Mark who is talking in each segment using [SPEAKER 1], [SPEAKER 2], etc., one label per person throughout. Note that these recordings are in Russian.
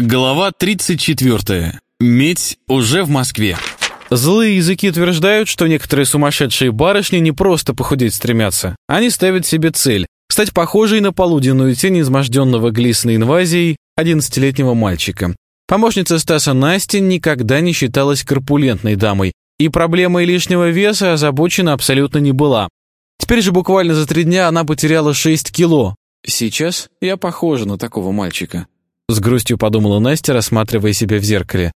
[SPEAKER 1] Глава 34. Медь уже в Москве.
[SPEAKER 2] Злые языки утверждают, что некоторые сумасшедшие барышни не просто похудеть стремятся. Они ставят себе цель – стать похожей на полуденную тень изможденного глистной инвазией 11-летнего мальчика. Помощница Стаса Настя никогда не считалась корпулентной дамой, и проблемой лишнего веса озабочена абсолютно не была. Теперь же буквально за три дня она потеряла 6 кило. Сейчас я похожа на такого мальчика. С грустью подумала Настя, рассматривая себя в зеркале.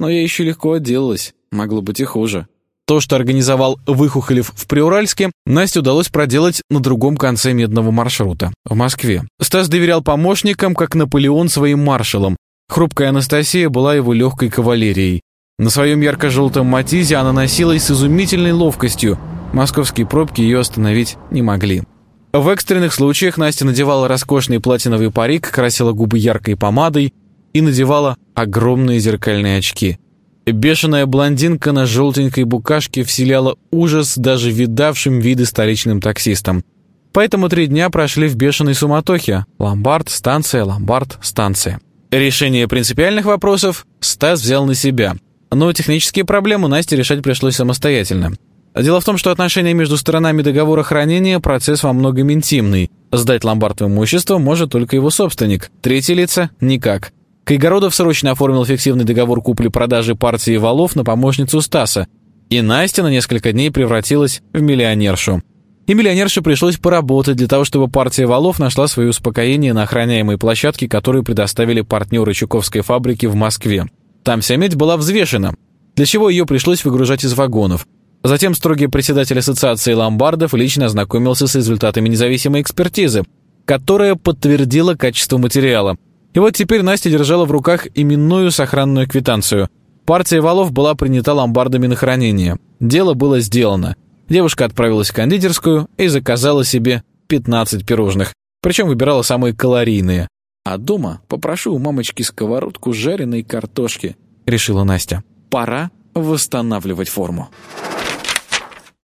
[SPEAKER 2] Но я еще легко отделалась, могло быть и хуже. То, что организовал Выхухолев в Приуральске, Насте удалось проделать на другом конце медного маршрута, в Москве. Стас доверял помощникам, как Наполеон своим маршалам. Хрупкая Анастасия была его легкой кавалерией. На своем ярко-желтом матизе она носилась с изумительной ловкостью. Московские пробки ее остановить не могли. В экстренных случаях Настя надевала роскошный платиновый парик, красила губы яркой помадой и надевала огромные зеркальные очки. Бешеная блондинка на желтенькой букашке вселяла ужас даже видавшим виды столичным таксистам. Поэтому три дня прошли в бешеной суматохе. Ломбард, станция, ломбард, станция. Решение принципиальных вопросов Стас взял на себя. Но технические проблемы Насте решать пришлось самостоятельно. Дело в том, что отношения между сторонами договора хранения – процесс во многом интимный. Сдать ломбард в имущество может только его собственник. Третьи лица – никак. Кайгородов срочно оформил фиктивный договор купли-продажи партии валов на помощницу Стаса, и Настя на несколько дней превратилась в миллионершу. И миллионерше пришлось поработать для того, чтобы партия валов нашла свое успокоение на охраняемой площадке, которую предоставили партнеры Чуковской фабрики в Москве. Там вся медь была взвешена, для чего ее пришлось выгружать из вагонов – Затем строгий председатель ассоциации ломбардов лично ознакомился с результатами независимой экспертизы, которая подтвердила качество материала. И вот теперь Настя держала в руках именную сохранную квитанцию. Партия валов была принята ломбардами на хранение. Дело было сделано. Девушка отправилась в кондитерскую и заказала себе 15 пирожных, причем выбирала самые калорийные. «А дома попрошу у мамочки сковородку жареной картошки», — решила Настя. «Пора восстанавливать форму».